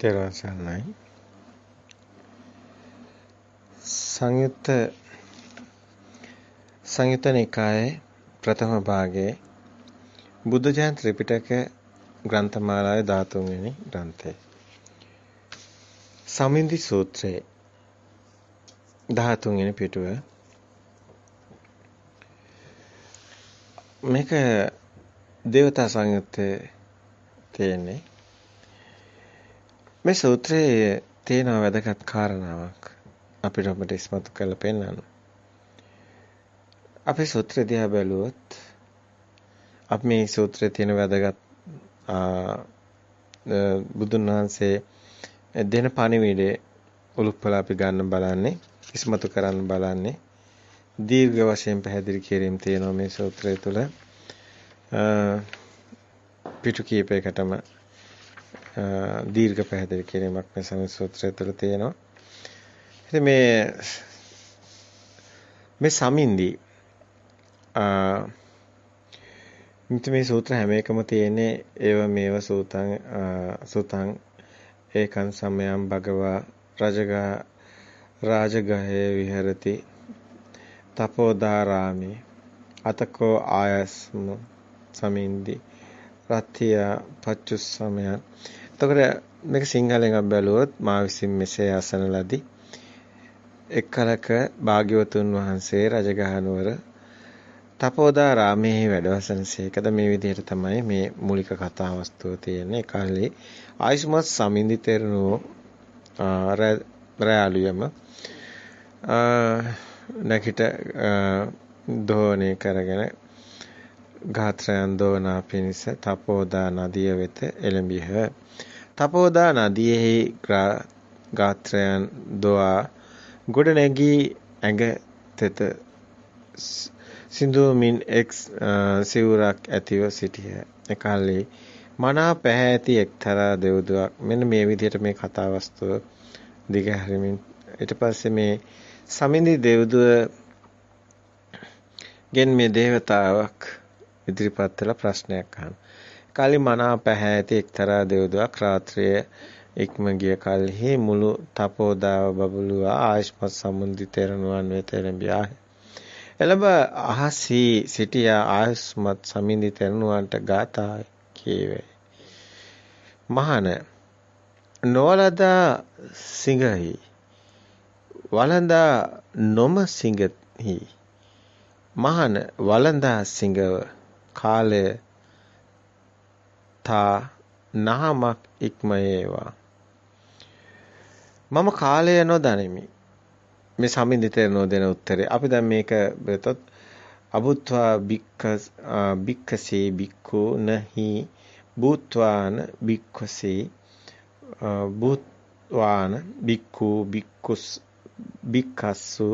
තෙරුවන් සරණයි. සංයුත්ත සංයුත්ත නිකායේ ප්‍රථම භාගයේ බුද්ධ ජයන්ත ත්‍රිපිටක ග්‍රන්ථමාලාවේ 13 වෙනි ග්‍රන්ථය. සමින්දි සූත්‍රයේ 13 වෙනි පිටුව මේක දේවතා සංයුත්තේ තියෙන්නේ මේ සූත්‍රයේ තියෙන වැදගත් කාරණාවක් අපිට ඔබට ඉස්මතු කරලා පෙන්නන්න. අපි සූත්‍රය දිහා බැලුවොත් අපි මේ සූත්‍රයේ තියෙන වැදගත් බුදුන් වහන්සේ දෙන පණිවිඩේ උලුප්පල අපි ගන්න බලන්නේ ඉස්මතු කරන්න බලන්නේ දීර්ඝ වශයෙන් පැහැදිලි කිරීම තියෙනවා මේ සූත්‍රය තුළ පිටු කීපයකටම දීර්ඝ පැහැදිලි කිරීමක් මේ සමිසූත්‍රය තුළ තියෙනවා. ඉතින් මේ මේ සමින්දි මිත මේ සූත්‍ර හැම එකම තියෙන්නේ ඒව මේව සූතං සූතං ඒකං සමයං භගවා රජගා රාජගහේ විහෙරති තපෝදාරාමේ අතකෝ ආයස්ම සමින්දි රත්තිය පච්චුස්සමයන් එතකොට මේක සිංහලෙන් අපි බැලුවොත් මා විසින් මෙසේ අසන ලදී. එක්කලක භාග්‍යවතුන් වහන්සේ රජගහ නුවර තපෝදාරාමයේ වැඩවසනසේකද මේ විදිහට තමයි මේ මූලික කතා වස්තුව තියෙන්නේ. කාලේ ආයුෂ්මත් සමින්දි තෙරණුව රැයාලියම නැකිට දෝණය කරගෙන ගාත්‍රයන් දෝනා පිණිස තපෝදා නදිය වෙත එළඹිහ තපෝදා නදියෙහි ගාත්‍රයන් දොා ගොඩ නැගී ඇඟ තෙත සිඳුමින් එක් සිවුරක් ඇතිව සිටිය. එකල්ලි මනා පැහැති එක්තරා දෙව්දුවක් මෙන්න මේ විදිහට මේ කතා වස්තුව දිගහැරමින් ඊට පස්සේ මේ සමිඳි දෙව්දුව ගෙන් මේ දේවතාවක් ඉදිරිපත් වෙලා ප්‍රශ්නයක් අහනවා. කලි මනා පැහැ ඇති එක්තරා දෙව්දුවක් රාත්‍රිය ඉක්ම ගිය කලෙහි මුළු තපෝදාව බබළුවා ආයෂ්මත් සමුන්දි තෙරණුවන් වෙත එළඹියා. එළඹ අහසී සිටියා ආයෂ්මත් සමින්දි තෙරණුවන්ට ගාථා කීවේ. මහාන නොවලදා සිඟහි වළඳා නොම සිඟහි මහාන වළඳා සිඟව කාලය තා නහමක් ඉක්මයේවා. මම කාලය නොදනිමි. මේ සමින්දිතේ නොදෙන උත්තරේ. අපි දැන් මේක බෙතොත් අබුත්වා බික්කස් බික්කසේ බික්කු නහි භූත්වාන බික්කසේ භූත්වාන බික්කු බික්කුස් බික්කස්සු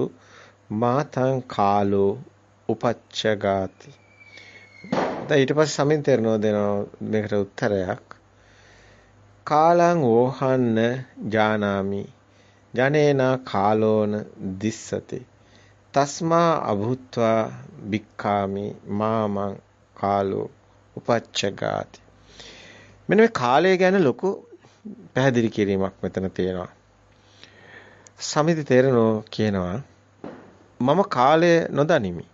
මාතං කාලෝ උපච්චගාති දැන් ඊට පස්සේ සමින් තේරනෝ දෙනවා මේකට උත්තරයක්. කාලං ඕහන්න ජානාමි. ජනේනා කාලෝන දිස්සති. තස්මා අභුත්වා බික්කාමි මාමං කාලෝ උපච්චගාති. මෙන්න මේ කාලය ගැන ලොකු පැහැදිලි කිරීමක් මෙතන තියෙනවා. සමිති තේරනෝ කියනවා මම කාලය නොදනිමි.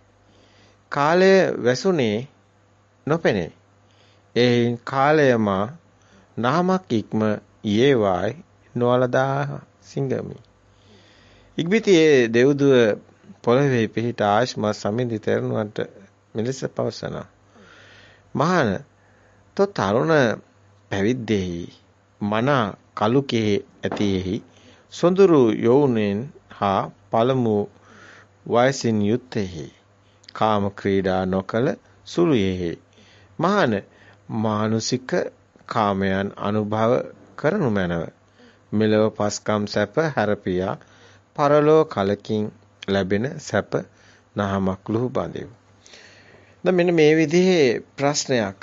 කාලය වැසුනේ නොපෙනේ. එයින් කාලයම නාමක් ඉක්ම ඊේවායි නොවලදා සිංගමි. ඉක්බිතියේ දෙව්දුව පොළවේ පිහිට ආශ්ම සමිඳි තෙරණුවන්ට මෙලෙස පවසනවා. මහාන තො තරුණ පැවිද්දෙහි මනා කලුකේ ඇතියෙහි සොඳුරු යෝුනෙන් හා පළමු වයසින් යුත්තේහි කාම ක්‍රීඩා නොකල සුළුයෙහි මහාන මානුසික කාමයන් අනුභව කරනු මැනව. මෙලව පස්කම් සැප හැරපියා පරලෝ කලකින් ලැබෙන සැප නහමක් ලුහු බඳිව. දැන් මෙන්න මේ විදිහේ ප්‍රශ්නයක්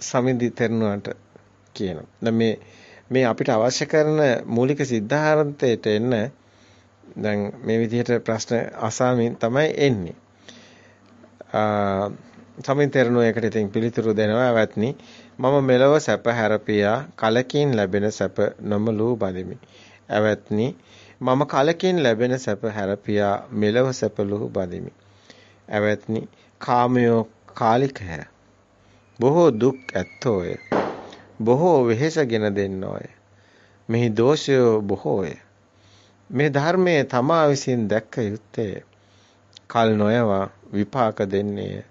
සමිඳි තෙරණුවන්ට කියනවා. දැන් මේ මේ අපිට අවශ්‍ය කරන මූලික સિદ્ધාර්ථයට එන්න දැන් මේ විදිහට ප්‍රශ්න අසමින් තමයි එන්නේ. සමින් තෙරණුව එකට ඉතින් පිළිතුරු දෙනවා ඇවත්නි මම මෙලව සැප හැරපියා කලකින් ලැබෙන සැප නොමලූ බඳිමි. ඇවත්නි මම කලකින් ලැබෙන සැප හැරපියා මෙලව සැපලූ බඳිමි. ඇවත්නි කාමයෝ කාලිකය. බොහෝ දුක් ඇත්තෝය. බොහෝ වෙහෙසගෙන දෙන්නෝය. මෙහි දෝෂය බොහෝය. මේ ධර්මයේ තමා විසින් දැක්ක යුත්තේ කල් නොයවා විපාක දෙන්නේය.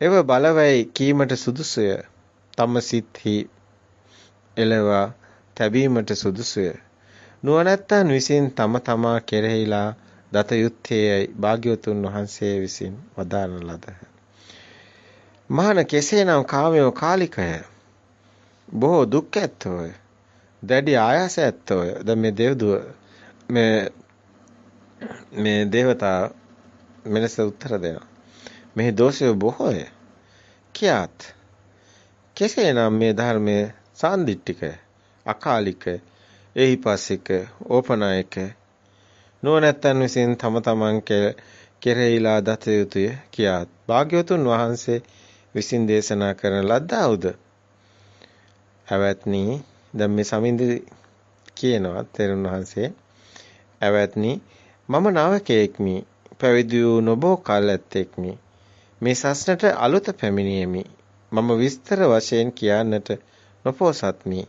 එව බලවයි කීමට සුදුසුය. තම සිත්හි එලවා තැබීමට සුදුසුය. නුවණැත්තන් විසින් තම තමා කෙරෙහිලා දත යුත්තේයි භාග්‍යවතුන් වහන්සේ විසින් වදාරන ලදහ. මහාන කෙසේනම් කාමයෝ කාලිකය බොහෝ දුක් ඇත්තෝය දැඩි ආයාස ඇත්තෝය දැන් මේ දෙව්දුව මේ මේ దేవතා මෙලෙස උත්තර දෙනවා මෙහි දෝෂය බොහෝය. කියාත් කෙසේනම් මේ ධර්මයේ සාන්දිටිකය අකාලිකය එහිපස්සික ඕපනායක නුවණැත්තන් විසින් තම තමන් කෙරෙහිලා දත යුතුය කියාත් භාග්‍යවතුන් වහන්සේ විසින් දේශනා කරන ලද්දාවුද? ඇවැත්නි දැන් මේ සමින්ද කියනවා තෙරුන් වහන්සේ. ඇවැත්නි මම නවකෙක්මි පැවිදි වූ නොබෝ කල් ඇත්තෙක්මි මේ සස්නට අලුත පැමිණියෙමි මම විස්තර වශයෙන් කියන්නට නොපොසත්මි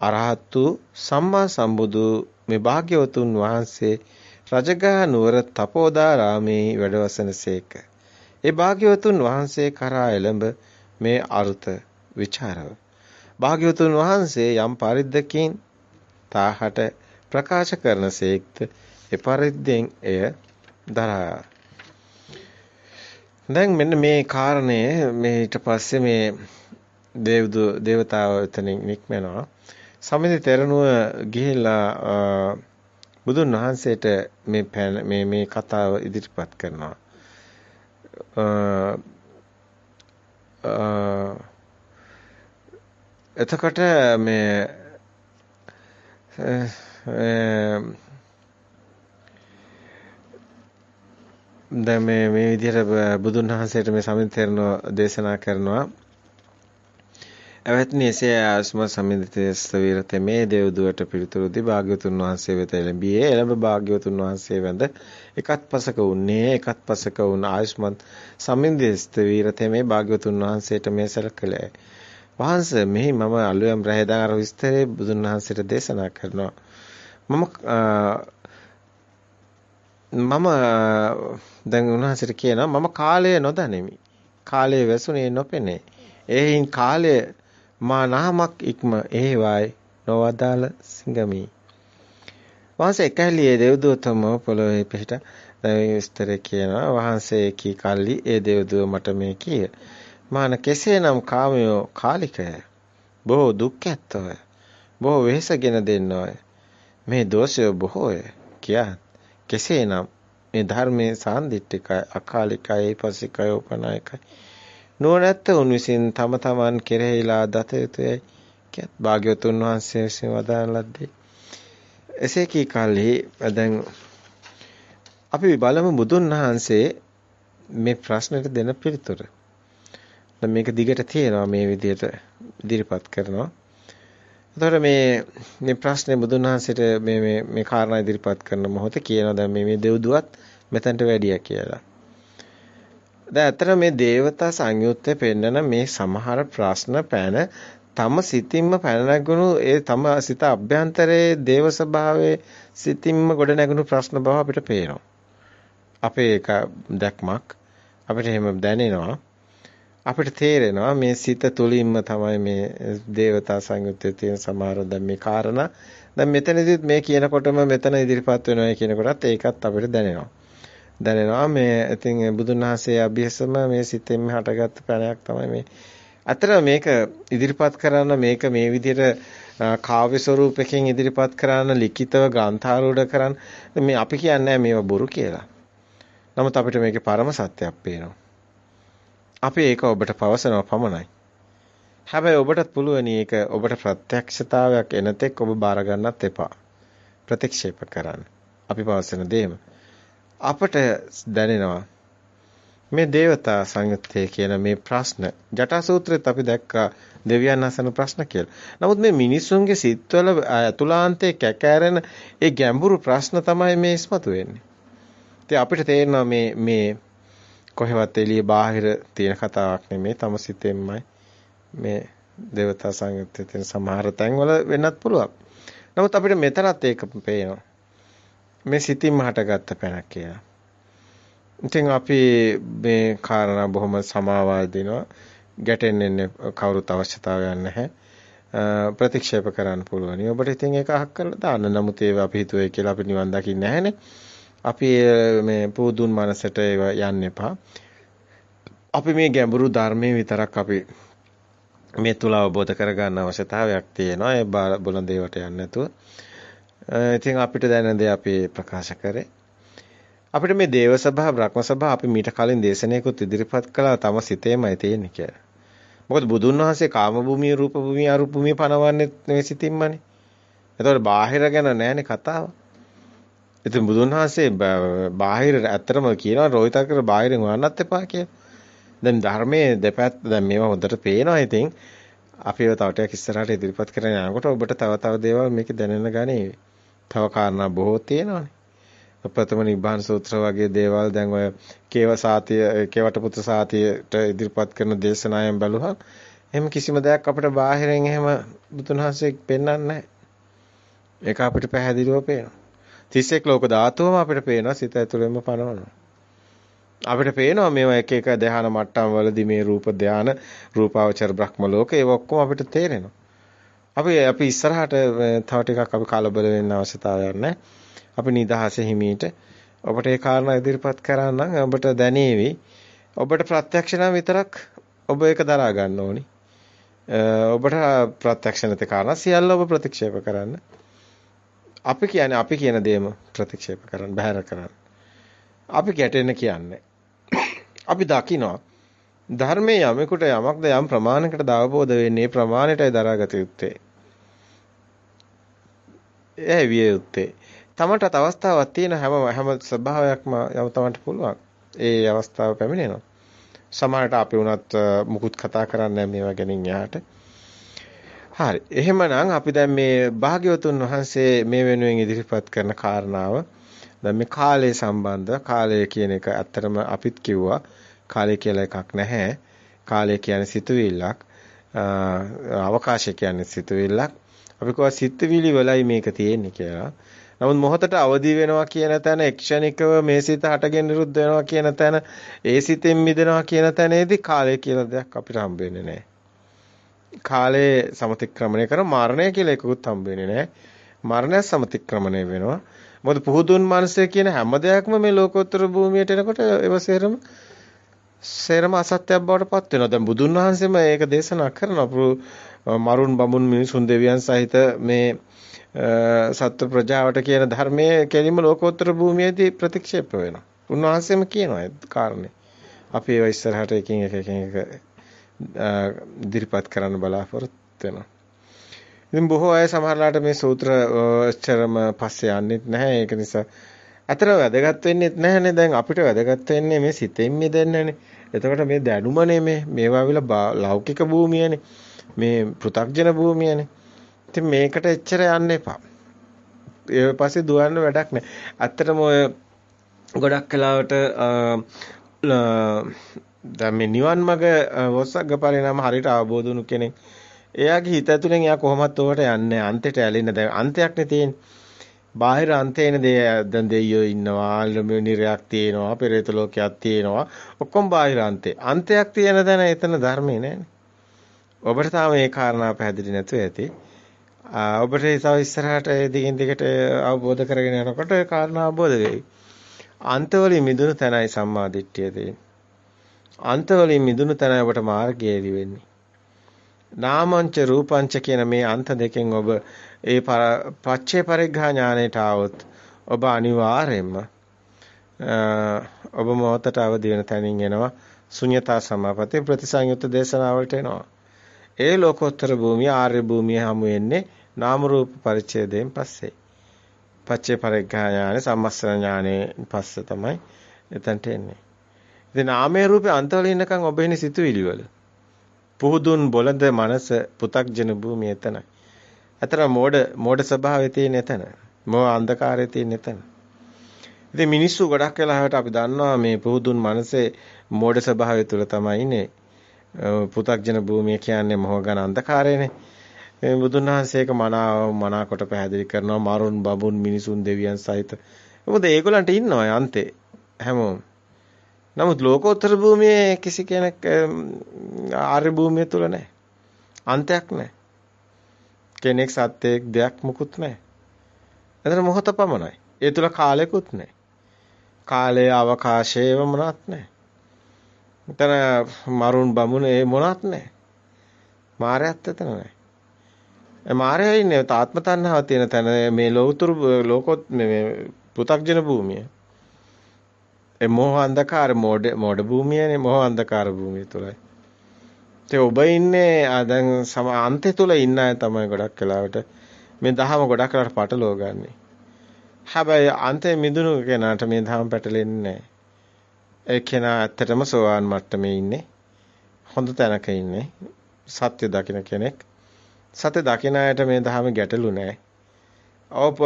අරහත් වූ සම්මා සම්බුදු මේ භාග්‍යවතුන් වහන්සේ රජගහ නුවර තපෝදාරාමේ වැඩවසනසේක. ඒ භාග්‍යවතුන් වහන්සේ කරා එළඹ මේ අරුත ਵਿਚාරව. භාග්‍යවතුන් වහන්සේ යම් පරිද්දකින් තාහට ප්‍රකාශ කරනසේක්ත එපරිද්දෙන් එය දරා. දැන් මෙන්න මේ කාරණය මේ ඊට පස්සේ මේ දේවදු දේවතාව එතනින් නික්මනවා. සමිඳ තෙරණුව ගිහිල්ලා බුදුන් වහන්සේට මේ මේ මේ කතාව ඉදිරිපත් කරනවා. එතකොට මේ දැන් මේ මේ විදිහට බුදුන් වහන්සේට මේ සමිඳ තෙරණුව දේශනා කරනවා. ඇවැත්නි එසේ ආස්ම සමින්දිතේ ස්තවීරතේ මේ දේවදුවට පිළිතුරු දී භාග්‍යවතුන් වහන්සේ වෙත එළඹියේ. එළඹ භාග්‍යවතුන් වහන්සේ වැඳ එකත් පසක උන්නේ එකත් පසක වුණ ආයුෂ්මත් සමින්දිතේ ස්තවීරතේ මේ භාග්‍යවතුන් වහන්සේට මේ සැලකලේ. වහන්සේ මෙහි මම අලුයම් රහදාර විස්තරේ බුදුන් වහන්සේට දේශනා කරනවා. මම මම දැන් උන්වහන්සේට කියනවා මම කාලය නොදනිමි කාලය වැසුනේ නොපෙනේ එයින් කාලය මා නාමක් ඉක්ම ඒවයි නොවදාල සිංගමි. වහන්සේ එකැලියේ දෙව්දූතම පොළොවේ පිහිට දැන් විස්තර කියනවා වහන්සේ කී කල්ලි ඒ දෙව්දුව මට මේ කිය. මාන කෙසේනම් කාමයෝ කාලිකය. බොහෝ දුක් ඇත්තෝය. බොහෝ වෙහෙසගෙන දෙන්නෝය. මේ දෝෂය බොහෝය. කියා කෙසේනම් මේ ධර්මයේ සාන්දිටිකයි අකාලිකයි පසිකයි උපනායකයි නුවණැත්ත උන් විසින් තම තමන් කෙරෙහිලා දත යුතුයයි කියත් භාග්‍යවතුන් වහන්සේ විසින් වදාන ලද්දේ එසේ කී කල්හි දැන් අපි බලමු බුදුන් වහන්සේ මේ ප්‍රශ්නෙට දෙන පිළිතුර. දැන් මේක දිගට තියෙනවා මේ විදිහට ඉදිරිපත් කරනවා. එතකොට මේ මේ ප්‍රශ්නේ බුදුන් වහන්සේට මේ මේ මේ කාරණා ඉදිරිපත් කරන මොහොතේ කියනවා දැන් මේ මේ දෙව්දුවත් මෙතනට වැඩියා කියලා. දැන් අතර මේ දේවතා සංයුත්තේ පෙන්නන මේ සමහර ප්‍රශ්න පැන තම සිතින්ම පැන නැගුණු ඒ තම සිත අභ්‍යන්තරයේ දේව ස්වභාවයේ සිතින්ම ගොඩ නැගුණු ප්‍රශ්න බව අපිට පේනවා. අපේ එක දැක්මක් අපිට එහෙම දැනෙනවා. අපිට තේරෙනවා මේ සිත තුලින්ම තමයි මේ දේවතා සංයුත්තේ තියෙන සමහර දැන් මේ කාරණා දැන් මෙතනදිත් මේ කියනකොටම මෙතන ඉදිරිපත් වෙනවා කියන කොටත් ඒකත් අපිට දැනෙනවා. දැනෙනවා මේ ඉතින් බුදුන් වහන්සේ අභියසම මේ සිතෙන් හටගත්ත ප්‍රණයක් තමයි මේ අතර මේක ඉදිරිපත් කරන්න මේක මේ විදිහට කාව්‍ය ස්වරූපකින් ඉදිරිපත් කරන්න ලිඛිතව ග්‍රන්ථාරූඪ කරන්න මේ අපි කියන්නේ මේවා බොරු කියලා. නමුත් අපිට මේකේ පරම සත්‍යයක් පේනවා. අපි ඒක ඔබට පවසනවා පමණයි. හැබැයි ඔබටත් පුළුවන් ඒක ඔබට ප්‍රත්‍යක්ෂතාවයක් එනතෙක් ඔබ බාර ගන්නත් එපා. ප්‍රතික්ෂේප කරන්න. අපි පවසන දේම. අපට දැනෙනවා මේ දේවතා සංයුත්තේ කියන මේ ප්‍රශ්න ජටා සූත්‍රෙත් අපි දැක්කා දෙවියන් අසන ප්‍රශ්න කියලා. නමුත් මේ මිනිසුන්ගේ සිත්වල අතුලාන්තයේ කැකෑරෙන ඒ ගැඹුරු ප්‍රශ්න තමයි මේ ඉස්මතු වෙන්නේ. ඉතින් අපිට තේරෙනවා මේ මේ කොහෙවත් එළිය බාහිර තියෙන කතාවක් නෙමෙයි තම සිතෙන්මයි මේ දේවතා සංයුත්තේ තියෙන සමහර තැන්වල වෙන්නත් පුළුවන්. නමුත් අපිට මෙතනත් ඒක පේනවා. මේ සිතින්ම හටගත්ත පැනක් කියලා. ඉතින් අපි මේ කාරණා බොහොම සමාවාද දෙනවා. ගැටෙන්නේ කවුරුත් අවශ්‍යතාවයක් නැහැ. ප්‍රතික්ෂේප කරන්න පුළුවන්. ඔබට ඉතින් ඒක අහක් කරලා දාන්න. නමුත් ඒව අපි හිතුවේ කියලා අපි නිවන් දකින්නේ නැහනේ. අපි මේ පුදුන් මනසට ඒව යන්න එපා. අපි මේ ගැඹුරු ධර්මයේ විතරක් අපි මේ තුල අවබෝධ කරගන්න අවශ්‍යතාවයක් තියෙනවා. ඒ බලන දේවට යන්නේ නැතුව. ඉතින් අපිට දැනෙන දේ අපි ප්‍රකාශ කරේ. අපිට මේ දේව සභා බ්‍රහ්ම සභා අපි මීට කලින් දේශනාවකුත් ඉදිරිපත් කළා තම සිතේමයි තියෙන්නේ කියලා. මොකද බුදුන් වහන්සේ කාම භූමිය රූප භූමිය අරූප භූමිය පනවන්නේ මේ සිතින්මනේ. එතකොට බාහිර ගැන නැහැනේ කතාව. ඉතින් බුදුන් වහන්සේ බාහිර ඇත්තටම කියනවා රෝහිතකර බාහිරින් වන්නත් එපා කියලා. දැන් ධර්මයේ දෙපැත්ත දැන් මේවා හොඳට පේනවා ඉතින් අපි ඒව තව ටිකක් ඉස්සරහට ඉදිරිපත් කරගෙන යනකොට ඔබට තව තව දේවල් මේකේ දැනෙන්න ගනී. තව කාරණා බොහෝ තියෙනවානේ. ප්‍රථම නිබ්බාන සූත්‍ර වගේ දේවල් දැන් ඔය කේව සාතිය කේවට පුත්‍ර සාතියට ඉදිරිපත් කරන දේශනාවෙන් බැලුවා එහෙම කිසිම දෙයක් අපිට බාහිරින් එහෙම බුදුන් වහන්සේ පෙන්වන්නේ නැහැ. ඒක අපිට පැහැදිලිව පේනවා. 31 ලෝක ධාතුවම අපිට පේනවා සිත ඇතුළෙන්ම පනවනවා. අපිට පේනවා මේවා එක එක ධ්‍යාන මට්ටම් වලදී මේ රූප ධ්‍යාන රූපාවචර බ්‍රහ්ම ලෝක ඒව ඔක්කොම අපිට තේරෙනවා. අපි අපි ඉස්සරහට තව ටිකක් අපි කලබල වෙන්න අවශ්‍යතාවයක් නැහැ. අපි නිදහස හිමීට ඔබට ඒ කාරණා ඉදිරිපත් කරන්නම් ඔබට දැනේවි. ඔබට ප්‍රත්‍යක්ෂ නම් විතරක් ඔබ ඒක දරා ගන්න ඕනි. ඔබට ප්‍රත්‍යක්ෂ නැති කාරණා සියල්ල ඔබ ප්‍රතික්ෂේප කරන්න. අපි කියන්නේ අපි කියන දේම ප්‍රතික්ෂේප කරන්න බහැර කරන්න. අපි ගැටෙන්න කියන්නේ. අපි දකිනවා ධර්මයේ යමෙකුට යමක්ද යම් ප්‍රමාණයකට අවබෝධ වෙන්නේ ප්‍රමාණයටයි දරාගත යුත්තේ. එයි විය යුත්තේ. තමටත් අවස්ථාවක් තියෙන හැම හැම ස්වභාවයක්ම යම තමන්ට පුළුවන්. ඒ අවස්ථාව පැමිණෙනවා. සමහරට අපි වුණත් මුකුත් කතා කරන්නේ මේවා ගැන යහට. හරි. එහෙමනම් අපි දැන් මේ භාග්‍යවතුන් වහන්සේ මේ වෙනුවෙන් ඉදිරිපත් කරන කාරණාව දැන් මේ කාලය සම්බන්ධ කාලය කියන එක ඇත්තටම අපිත් කිව්වා කාලය කියලා එකක් නැහැ. කාලය කියන්නේ සිතුවිල්ලක්. අවකාශය කියන්නේ සිතුවිල්ලක්. අපි කව සිතුවිලි වලයි මේක තියෙන්නේ කියලා. නමුත් මොහොතට අවදි වෙනවා කියන තැන එක්ෂණිකව මේ සිත හටගෙන නිරුද්ධ වෙනවා කියන තැන ඒ සිතෙන් මිදෙනවා කියන තැනේදී කාලය කියලා දෙයක් අපිට හම්බ වෙන්නේ නැහැ. කාලේ සමතික්‍රමණය කර මරණය කියලා එකකුත් හම්බ වෙන්නේ නැහැ. මරණය සමතික්‍රමණය වෙනවා. මොකද පුහුදුන් මනසේ කියන හැම දෙයක්ම මේ ලෝකෝත්තර භූමියට එනකොට ඒව සේරම සේරම අසත්‍යයක් බවට පත් වෙනවා. දැන් බුදුන් වහන්සේම ඒක දේශනා කරනවා. මරුන් බමුන් මිනිසුන් දෙවියන් සහිත මේ සත්ව ප්‍රජාවට කියන ධර්මයේ කෙලින්ම ලෝකෝත්තර භූමියේදී ප්‍රතික්ෂේප වෙනවා. උන්වහන්සේම කියනවා ඒ කාරණේ. අපි ඒව ඉස්සරහට එකින් එක එකින් එක ඉදිරිපත් කරන්න බලාපොරොත්තු වෙනවා. ඉතින් බොහෝ අය සමහරලාට මේ සූත්‍ර චරම පස්සේ යන්නෙත් නැහැ. ඒක නිසා අතර වැදගත් වෙන්නේත් නැහැනේ. දැන් අපිට වැදගත් වෙන්නේ මේ සිතෙන් මිදෙන්නනේ. එතකොට මේ දැනුමනේ මේ මේවා විලා ලෞකික භූමියනේ. මේ පෘථග්ජන භූමියනේ. ඉතින් මේකට එච්චර යන්න එපා. ඊට පස්සේ දුවන්න වැඩක් නැහැ. ඇත්තටම ඔය ගොඩක් කලාවට දැන් මේ නිවන් මඟ වොස්සග්ග පරිණාම හරියට අවබෝධ වුණු කෙනෙක් එයාගේ හිත ඇතුලෙන් එයා කොහොමත් ඔකට යන්නේ අන්තයට ඇලෙන්න දැන් අන්තයක් නේ තියෙන්නේ. බාහිර අන්තේන දේ දැන් දෙයියෝ ඉන්නවා, නිරයක් තියෙනවා, පෙරේත ලෝකයක් තියෙනවා. ඔක්කොම බාහිර අන්තේ. අන්තයක් තියෙන තැන එතන ධර්මේ නෑනේ. ඔබට තාම මේ කාරණා පැහැදිලි නැතුව ඇති. ඔබට තව ඉස්සරහට දිගින් දිගට අවබෝධ කරගෙන යනකොට ඒ කාරණා අවබෝධ වෙයි. අන්තවලින් මිදුණු තැනයි සම්මා දිට්ඨිය තියෙන්නේ. අන්තවලින් මිදුණු තැනයි ඔබට මාර්ගය වෙන්නේ. නාමංච රූපංච කියන මේ අන්ත දෙකෙන් ඔබ ඒ පච්චේ පරිග්ඝා ඥාණයට આવොත් ඔබ අනිවාර්යයෙන්ම ඔබ මොහතට අවදි වෙන තැනින් එනවා ශුන්‍යතා සමාපatti ප්‍රතිසංයුක්ත දේශනාවලට එනවා. ඒ ලෝකෝත්තර භූමිය ආර්ය භූමිය හමු වෙන්නේ නාම රූප පරිච්ඡේදයෙන් පස්සේ. පච්චේ පරිග්ඝා ඥානෙ සම්මස්සන ඥානෙ පස්සේ තමයි එතනට එන්නේ. ඉතින් නාමයේ රූපේ අන්තවල ඉන්නකම් ඔබ ඉන්නේ සිතුවිලි වල. පුහුදුන් බොළඳ මනස පු탁ජන භූමිය එතනයි. අතර මෝඩ මෝඩ ස්වභාවය තියෙන එතන. මොහ අන්ධකාරය තියෙන එතන. ඉතින් මිනිස්සු ගොඩක් වෙලාවට අපි දන්නවා මේ පුහුදුන් මනසේ මෝඩ ස්වභාවය තුල තමයි ඉන්නේ. පු탁ජන භූමිය කියන්නේ මොහ ගන අන්ධකාරයනේ. මේ බුදුන් වහන්සේක මනාව මනාකොට පැහැදිලි කරනවා මරුන් බබුන් මිනිසුන් දෙවියන් සහිත. මොකද ඒගොල්ලන්ට ඉන්නවා අන්තේ හැමෝම. නමුත් ලෝකෝත්තර භූමියේ කිසි කෙනෙක් ආර්ය භූමිය තුල නැහැ. අන්තයක් නැහැ. කෙනෙක් සත්‍යයක් දෙයක් මුකුත් නැහැ. එතන මොහොත පමණයි. ඒ තුල කාලයකුත් නැහැ. කාලය අවකාශයව මොනවත් නැහැ. එතන මරුන් බමුණ ඒ මොනවත් නැහැ. මායයත් එතන නැහැ. ඒ මායය ඉන්නේ තාත්ම තණ්හාව තියෙන තැන මේ ලෞතුරු ලෝකොත් මේ පෘථග්ජන භූමිය. ඒ මොහ අන්ධකාර මෝඩ මෝඩ භූමියනේ මොහ අන්ධකාර භූමිය තුලයි. ඒ ඔබ ඉන්නේ දැන් සම අන්තය තුල ඉන්න අය තමයි ගොඩක් වෙලාවට මේ දහම ගොඩක් වෙලාවට පටලව ගන්නෙ. හැබැයි අන්තයේ මිදුණු කෙනාට මේ දහම පැටලෙන්නේ නැහැ. ඒ කෙනා ඇත්තටම සෝවාන් මට්ටමේ ඉන්නේ. හොඳ තැනක ඉන්නේ. සත්‍ය දකින කෙනෙක්. සත්‍ය දකින අයට මේ දහම ගැටලු නැහැ. ඔව්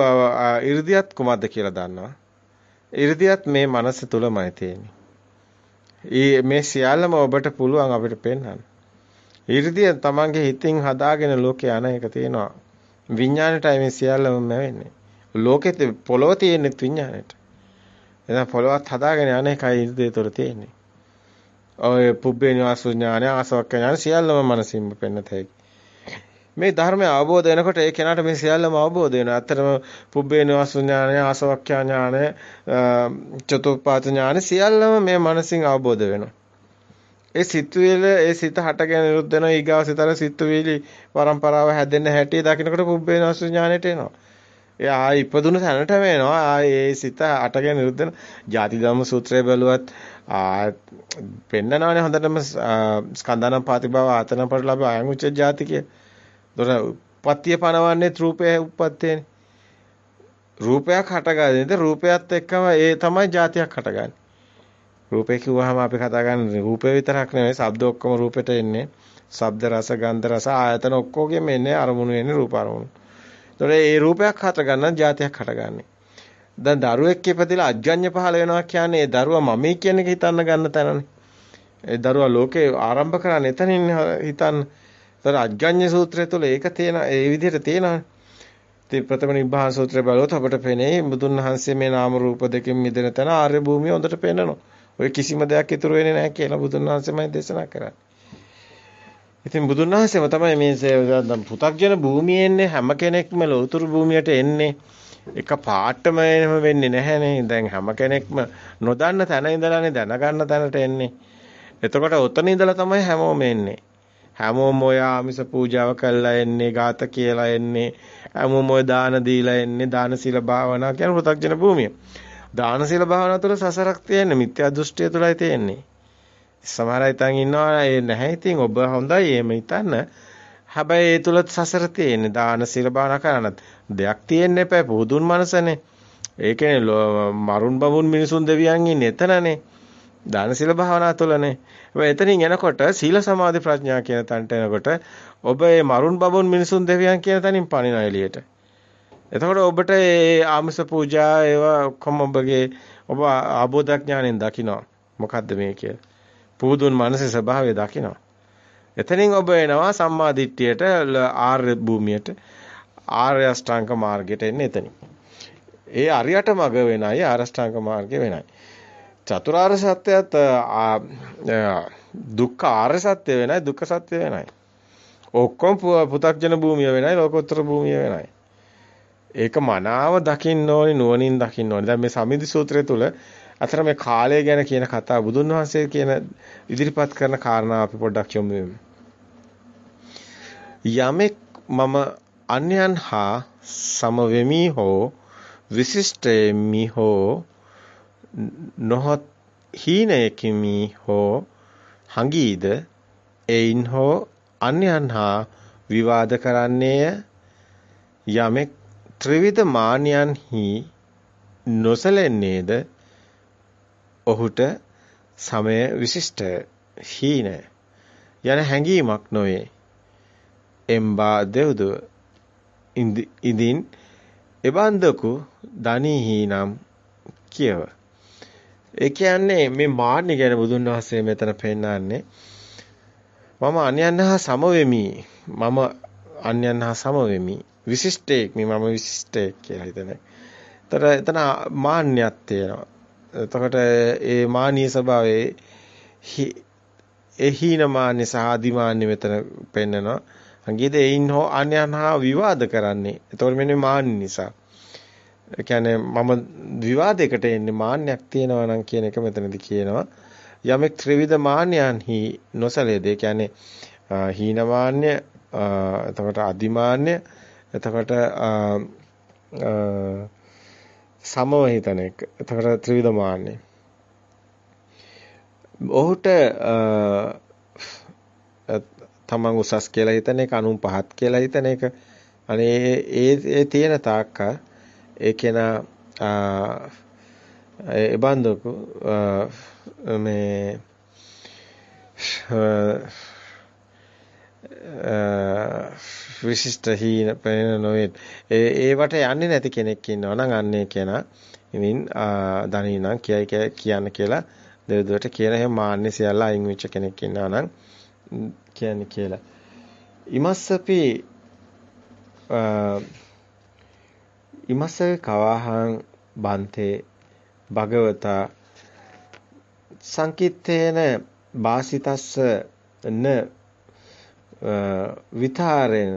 ඉර්ධියත් කුමක්ද කියලා දන්නවා. 이르දියත් මේ මනස තුලමයි තියෙන්නේ. ඊ මේ සියල්ලම ඔබට පුළුවන් අපිට පෙන්වන්න. 이르දිය තමන්ගේ හිතින් හදාගෙන ලෝකේ යන එක තියෙනවා. විඥාණයටයි මේ සියල්ලම වෙන්නේ. ලෝකෙත් පොළොව තියෙන්නේ විඥාණයට. එහෙනම් පොළොවත් හදාගෙන යන එකයි 이르දිය තුල තියෙන්නේ. ඔය පුබ්බේ නිවාසු ඥානය ආසවක ඥාන සියල්ලම මනසින්ම පෙන්න තැයි. මේ ධර්මය අවබෝධ වෙනකොට ඒ කෙනාට මේ සියල්ලම අවබෝධ වෙනවා. ඇත්තටම පුබ්බේ නිවාස ඥානය, ආසවක්ඛ්‍යා ඥානය, චතුප්පාත ඥානය සියල්ලම මේ මනසින් අවබෝධ වෙනවා. ඒ සිත්විල ඒ සිත හටගෙන නිරුද්ධ වෙන ඊගාව සිතර සිත්විලි පරම්පරාව හැදෙන්න හැටි දකින්නකොට පුබ්බේ නිවාස ඥානයට එනවා. ඒ ආයි ඉපදුන තැනට වෙනවා. ආයි ඒ සිත අටගෙන නිරුද්ධ වෙන ಜಾති ධම්ම සූත්‍රය බැලුවත් ආ පෙන්නනවානේ හොඳටම ස්කන්ධනම් පාතිභව ආතන පරිලබ අයං උච්ච ಜಾති කිය. දොර උප්පත්තිය පනවන්නේ රූපයේ උප්පත්තේනේ. රූපයක් හටගන්නේ. රූපයත් එක්කම ඒ තමයි જાතියක් හටගන්නේ. රූපේ කිව්වහම අපි කතා කරන්නේ රූපේ විතරක් නෙවෙයි, ශබ්ද ඔක්කොම රූපෙට එන්නේ. ශබ්ද රස, ගන්ධ රස, ආයතන ඔක්කොගෙම එන්නේ අරමුණු එන්නේ රූප අරමුණු. ඒතකොට ඒ රූපයක් හටගන්න જાතියක් හටගන්නේ. දැන් දරුවෙක් ඉපදිලා අජ්ජඤ්ඤ පහල වෙනවා කියන්නේ ඒ දරුවා මමයි කියන එක හිතන්න ගන්න තැනනේ. ඒ දරුවා ලෝකේ ආරම්භ කරන්නේ එතනින් හිතන්න. ඒතර අජ්ජඤ්ඤ සූත්‍රය තුළ ඒක තියෙන ඒ විදිහට තියෙනවානේ. ඉතින් ප්‍රථම නිබ්බාන සූත්‍රය බලුවොත් අපට පේන්නේ බුදුන් වහන්සේ මේ නාම රූප දෙකෙන් මිදෙන තැන ආර්ය භූමිය හොඳට පේනනවා. ඔය කිසිම දෙයක් ඉතුරු වෙන්නේ නැහැ කියලා බුදුන් වහන්සේමයි දේශනා කරන්නේ. ඉතින් බුදුන් වහන්සේම තමයි මේ පු탁ජන භූමියෙන්නේ හැම කෙනෙක්ම ලෞතුරු භූමියට එන්නේ. එක පාටම එහෙම වෙන්නේ නැහැනේ. දැන් හැම කෙනෙක්ම නොදන්න තැන ඉඳලානේ දැනගන්න තැනට එන්නේ. එතකොට ඔතන ඉඳලා තමයි හැමෝම එන්නේ. හැමෝම ඔය ආමිස පූජාව කරලා එන්නේ, ගාත කියලා එන්නේ, හැමෝම ඔය දාන දීලා එන්නේ, දාන සීල භාවනා කියන පෘථග්ජන භූමිය. දාන සීල භාවනා තුළ සසරක් තියෙන්නේ, මිත්‍යා දෘෂ්ටිය තුළයි තියෙන්නේ. සමහර අය තන් ඉන්නවා ඒ නැහැ ඉතින් ඔබ හොඳයි එහෙම හිතන්න. හැබැයි ඒ තුල සසර තියෙන්නේ දාන සීල භාවනා කරනත් දෙයක් තියෙන්න එපා පුදුන් මනසනේ. ඒ කියන්නේ මරුන් බමුන් මිනිසුන් දෙවියන් ඉන්නේ එතනනේ. දාන සීල භාවනා තුළනේ. එතනින් එනකොට සීල සමාධි ප්‍රඥා කියන තැනට එනකොට ඔබ මේ මරුන් බබුන් මිනිසුන් දෙවියන් කියන තැනින් පණින එළියට. එතකොට ඔබට මේ ආමස පූජා ඒවා ඔක්කොම ඔබගේ ඔබ ආબોධඥාණයෙන් දකිනවා. මොකද්ද මේ කියලා. පුදුන් මනසේ ස්වභාවය දකිනවා. එතනින් ඔබ එනවා සම්මා දිට්ඨියට ආර්ය භූමියට ආර්ය අෂ්ටාංග මාර්ගයට එන්නේ එතනින්. ඒ අරියට මග වෙනයි ආරෂ්ඨාංග මාර්ගය වෙනයි. චතුරාර්ය සත්‍යයත් දුක්ඛ ආර්ය සත්‍ය වෙනයි දුක්ඛ සත්‍ය වෙනයි. ඔක්කොම පු탁ජන භූමිය වෙනයි ලෝකෝත්තර භූමිය වෙනයි. ඒක මනාව දකින්න ඕනි නුවණින් දකින්න ඕනි. දැන් මේ සමිදි සූත්‍රය තුල අතර මේ කාලය ගැන කියන කතාව බුදුන් වහන්සේ කියන ඉදිරිපත් කරන කාරණා අපි පොඩ්ඩක් යමු. යමෙක් මම අන්‍යයන් හා සම වෙමි හෝ විශිෂ්ටෙමි හෝ නොහොත් හීනයකිමි හෝ හඟීද එයින් හෝ අන්‍යයන් හා විවාද කරන්නේය යමෙක් ත්‍රිවිධ මාන්‍යයන්හි නොසලෙන්නේද ඔහුට සමය විශිෂ්ට හීන යන හැඟීමක් නොවේ. එම්බා දෙව්දුව ඉදින් එබන්දකු දනිහි නම් කියව. ඒ කියන්නේ මේ මාන්නය ගැන බුදුන් වහන්සේ මෙතන පෙන්නන්නේ මම අන්‍යයන් හා සම වෙමි. මම අන්‍යයන් හා සම වෙමි. විශිෂ්ටයෙක් මම විශිෂ්ටයෙක් කියලා හිතන. ඒතර එතන මාන්නයක් තියෙනවා. එතකොට ඒ මානීය ස්වභාවයේ එහින මාන්‍ය සහ අදිමාන්‍ය මෙතන පෙන්නනවා. අංගීද එයින් හෝ අන්‍යයන් හා විවාද කරන්නේ. එතකොට මෙන්න මාන්න නිසා. ඒ කියන්නේ මම විවාදයකට එන්නේ මාන්නයක් තියෙනවා නම් කියන එක මෙතනදී කියනවා. යමෙක් ත්‍රිවිධ මාන්නයන්හි නොසලේද. ඒ කියන්නේ හීනමාන්‍ය, එතකොට අදිමාන්‍ය, එතකොට සමව හිතන එක. එතකොට ත්‍රිවිධ මාන්නය. ඔහුට තමන් උසස් කියලා හිතන එක අනුන් පහත් කියලා හිතන එක අනේ ඒ ඒ තියෙන තාක්ක ඒ කෙනා ඒ බන්දක මේ විශිෂ්ට හීන පෙනෙන නොවේ ඒ ඒවට යන්නේ නැති කෙනෙක් ඉන්නවා නම් අන්නේ කෙනා ඉතින් දනිනම් කියයි කියන්න කියලා දෙවිදුවට කියන හැම මාන්නේ සියල්ල අයින් වෙච්ච කෙනෙක් ඉන්නවා නම් කියන්නේ කියලා. ඉමස්සපි ඉමස්සේ කවාහං බන්තේ භගවතා සංකිත්තේන වාසිතස්ස න විතාරෙන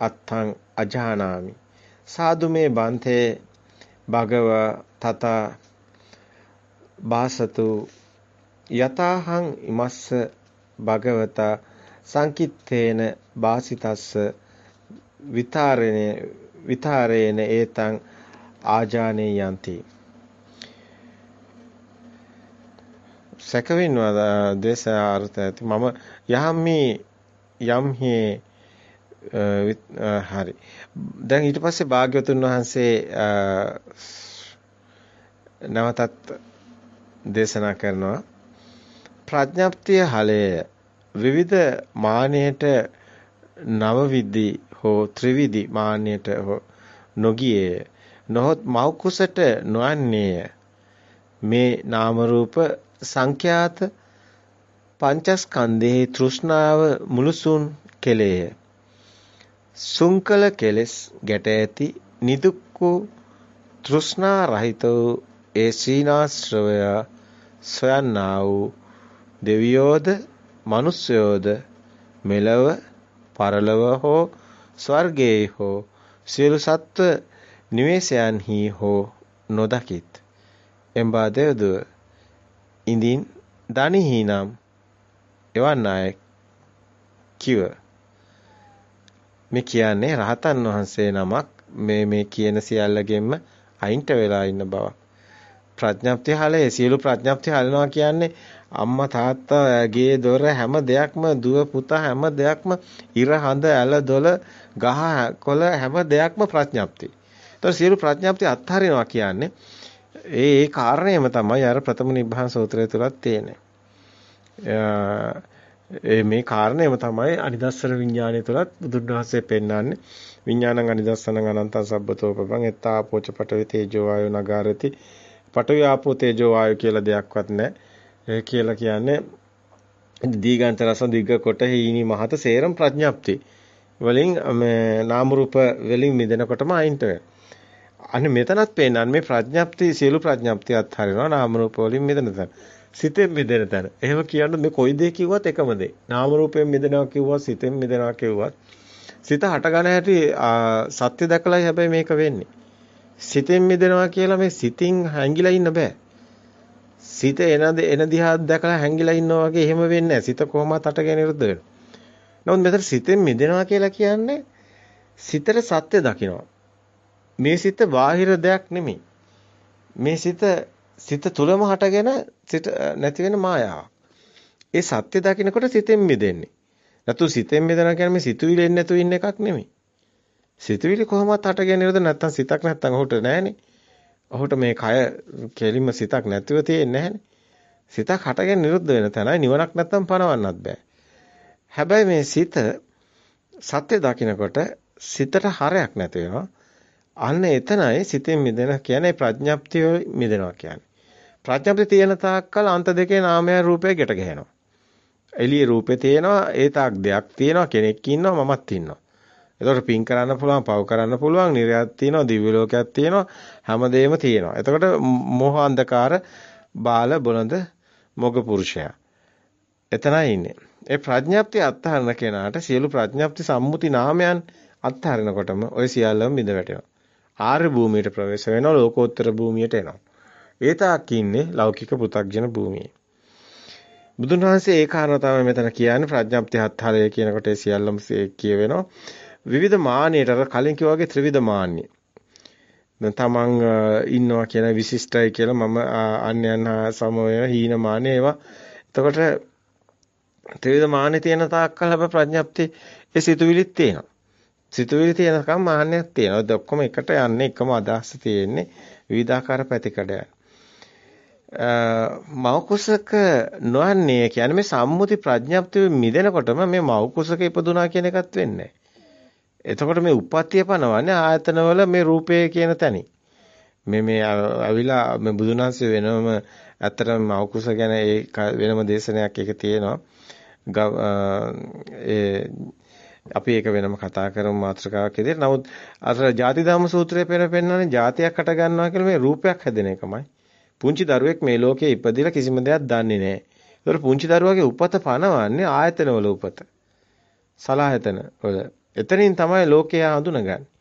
අත්තං අජානාමි. සාදු මේ බන්තේ භගව තත බාසතු යතාහං ඉමස්ස භගවතා සංකිත්තේන වාසිතස්ස විතාරණේ විතාරේන ඒතං ආජානේ යන්ති. සැකවින්ව දේශ අර්ථ ඇති. මම යම්මි යම්හි හරි. දැන් ඊට පස්සේ භාග්‍යවතුන් වහන්සේ නැවතත් දේශනා කරනවා. ප්‍රඥප්තිය හලය විවිධ මානයට නවවිදි හෝ ත්‍රිවිධි මාන්නයට හෝ නොගියේය. නොහොත් මව් කුසට නොයන්නේය. මේ නාම රූප සංඛ්‍යාත පංචස්කන්ධේ තෘෂ්ණාව මුලසුන් කෙලේය. සුංකල කෙලස් ගැට ඇති නිදුක් වූ තෘෂ්ණා රහිත වූ ඒ සීනාශ්‍රවය සොයන්නා වූ දෙවියෝද මිනිස්යෝද මෙලව පරලව හෝ ස්වර්ගයේ හෝ සියලු සත්ව නිවේශයන්හි හෝ නොදකිත්. එම්බා දෙව්දුව ඉඳින් දනිහි නම් එවන් අය කිව මේ කියන්නේ රහතන් වහන්සේ නමක් මේ මේ කියන සියල්ලගෙන්ම අයින්ට වෙලා ඉන්න බවක්. ප්‍රඥප්තිය හලේ සියලු ප්‍රඥප්තිය හලනවා කියන්නේ අම්මා තාත්තා ගේ දොර හැම දෙයක්ම දුව පුතා හැම දෙයක්ම ඉර හඳ ඇල දොල ගහ කොළ හැම දෙයක්ම ප්‍රඥප්ති. ඒතර සියලු ප්‍රඥප්ති අත්හරිනවා කියන්නේ ඒ ඒ කාරණේම තමයි අර ප්‍රථම නිබ්බාන සූත්‍රය තුලත් තියෙන්නේ. ඒ මේ කාරණේම තමයි අනිදස්සන විඥානය තුලත් බුදුන් වහන්සේ පෙන්වන්නේ විඥානං අනිදස්සනං අනන්තං සබ්බතෝපපං එත්තා පෝච පටවි තේජෝ වායු නගාරති පටවි ආපෝ තේජෝ වායු කියලා දෙයක්වත් නැහැ. ඒ කියලා කියන්නේ දීගන්ත රස දිග්ග කොට හීනි මහත සේරම ප්‍රඥප්ති වලින් මේ නාම රූප වලින් මිදෙනකොටම අයින්ට අන්න මෙතනත් පේනන් මේ ප්‍රඥප්ති සියලු ප්‍රඥප්ති අත්හරිනවා නාම රූප වලින් මිදෙන තැන. සිතෙන් මිදෙන තැන. එහෙම කියන්න මේ කොයි දේ කිව්වත් එකම දේ. නාම රූපයෙන් මිදෙනවා කිව්වත් සිතෙන් මිදෙනවා කිව්වත් සිත හටගන හැටි සත්‍ය දැකලායි හැබැයි මේක වෙන්නේ. සිතෙන් මිදෙනවා කියලා මේ සිතින් හැංගිලා ඉන්න බෑ. සිත එන එන දිහා දැකලා හැංගිලා ඉන්නවා වගේ එහෙම වෙන්නේ නැහැ. සිත කොහොමත් අටගෙන නිරුද්ධ වෙනවා. නමුත් මෙතන සිතෙන් මිදෙනවා කියලා කියන්නේ සිතට සත්‍ය දකිනවා. මේ සිත බාහිර දෙයක් නෙමෙයි. මේ සිත සිත තුලම හටගෙන සිත නැති වෙන මායාවක්. ඒ සත්‍ය දකිනකොට සිතෙන් මිදෙන්නේ. නැතු සිතෙන් මිදෙනවා කියන්නේ මේ සිතුවිලි එන්නේ නැතු ඉන්න එකක් නෙමෙයි. සිතුවිලි කොහොමත් හටගෙන නිරුද්ධ නැත්තම් සිතක් නැත්තම් ඔහුට නැහැනේ. ඔහුට මේ කය කෙලින්ම සිතක් නැතිව තියෙන්නේ නැහැනේ. සිතක් හටගෙන නිරුද්ධ වෙන තැනයි නිවනක් නැත්තම් පණවන්නත් බෑ. හැබැයි මේ සිත සත්‍ය දකිනකොට සිතට හරයක් නැති වෙනවා. අන්න එතනයි සිතෙන් මිදෙන කියන්නේ ප්‍රඥප්තිය මිදෙනවා කියන්නේ. ප්‍රඥප්තිය තියෙන තාක්කල් අන්ත දෙකේ නාමය රූපය ගැට ගැහෙනවා. එළියේ රූපේ තියෙනවා ඒ තාක් දෙයක් තියෙනවා කෙනෙක් ඉන්නවා මමත් ඉන්නවා. එතකොට පින් කරන්න පුළුවන් පව් කරන්න පුළුවන් නිර්යත් තියෙනවා දිව්‍ය ලෝකයක් තියෙනවා හැමදේම තියෙනවා. එතකොට මෝහ අන්ධකාර බාල බොළඳ මොග පුරුෂයා. එතනයි ඉන්නේ. ඒ ප්‍රඥාප්තිය අත්හරින කෙනාට සියලු ප්‍රඥාප්ති සම්මුති නාමයන් අත්හරිනකොටම ওই සියල්ලම බිඳ වැටෙනවා. ආර්ය භූමියට ප්‍රවේශ වෙනවා ලෝකෝත්තර භූමියට එනවා. ඒ තාක් ඉන්නේ ලෞකික පෘථග්ජන භූමියේ. බුදුන් වහන්සේ ඒ කාරණා තමයි මෙතන කියන්නේ ප්‍රඥාප්ති හත්හලය කියනකොට ඒ සියල්ලම කියවෙනවා. විවිධ මානියට අර කලින් කිව්වා වගේ ත්‍රිවිධ මානිය. දැන් තමන් ඉන්නවා කියන විශිෂ්ටයි කියලා මම අන්‍යයන් හා සම වෙන හීන මානිය ඒවා. එතකොට ත්‍රිවිධ මානිය තියෙන තාක්කල් හැබැයි ප්‍රඥාප්ති ඒ සිතුවිලිත් තියෙනවා. සිතුවිලි තියෙනකම් මාන්නයක් තියෙනවා. ඒ ඔක්කොම එකට යන්නේ එකම අදහස තියෙන්නේ විවිධාකාර පැතිකඩයන්. මෞකුසක නොයන්නේ කියන්නේ මේ සම්මුති ප්‍රඥාප්තිය මිදෙනකොටම මේ මෞකුසක ඉපදුනා කියන එකත් වෙන්නේ එතකොට මේ උප්පත්තිය පනවන්නේ ආයතනවල මේ රූපය කියන තැනින්. මේ මේ අවිලා මේ බුදුන් වහන්සේ වෙනම ඇත්තටම මෞකුස ගැන ඒ වෙනම දේශනයක් එක තියෙනවා. ඒ අපි ඒක වෙනම කතා කරමු මාත්‍රකාවක් විදිහට. නමුත් අර ಜಾති ධම්ම සූත්‍රයේ පෙර පෙන්නන්නේ ಜಾතියක් හට ගන්නවා කියලා මේ රූපයක් හැදෙන එකමයි. පුංචි දරුවෙක් මේ ලෝකේ ඉපදිලා කිසිම දෙයක් දන්නේ නැහැ. ඒතර පුංචි දරුවාගේ උපත පනවන්නේ ආයතනවල උපත. සලායතන වල. එතනින් තමයි ලෝකයා හඳුනගන්නේ.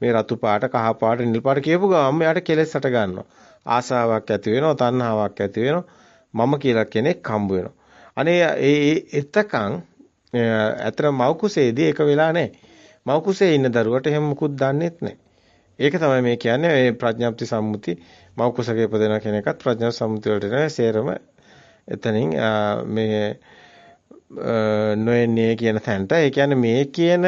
මේ රතු පාට, කහ පාට, නිල් පාට කියපු ගමන් එයාට කෙලෙස් හට ගන්නවා. ආසාවක් ඇති වෙනවා, තණ්හාවක් ඇති වෙනවා. මම කියලා කෙනෙක් හම්බ වෙනවා. අනේ ඒ එතකන් ඇතර මව්කුසේදී ඒක වෙලා නැහැ. මව්කුසේ ඉන්න දරුවට එහෙම මුකුත් දන්නෙත් නැහැ. ඒක තමයි මේ කියන්නේ මේ ප්‍රඥාප්ති සම්මුති මව් කුසක ඉපදෙන කෙනෙක්ත් ප්‍රඥා සම්මුතිය වලට එන සේරම එතනින් මේ නොයන්නේ කියන තැනට ඒ කියන්නේ මේ කියන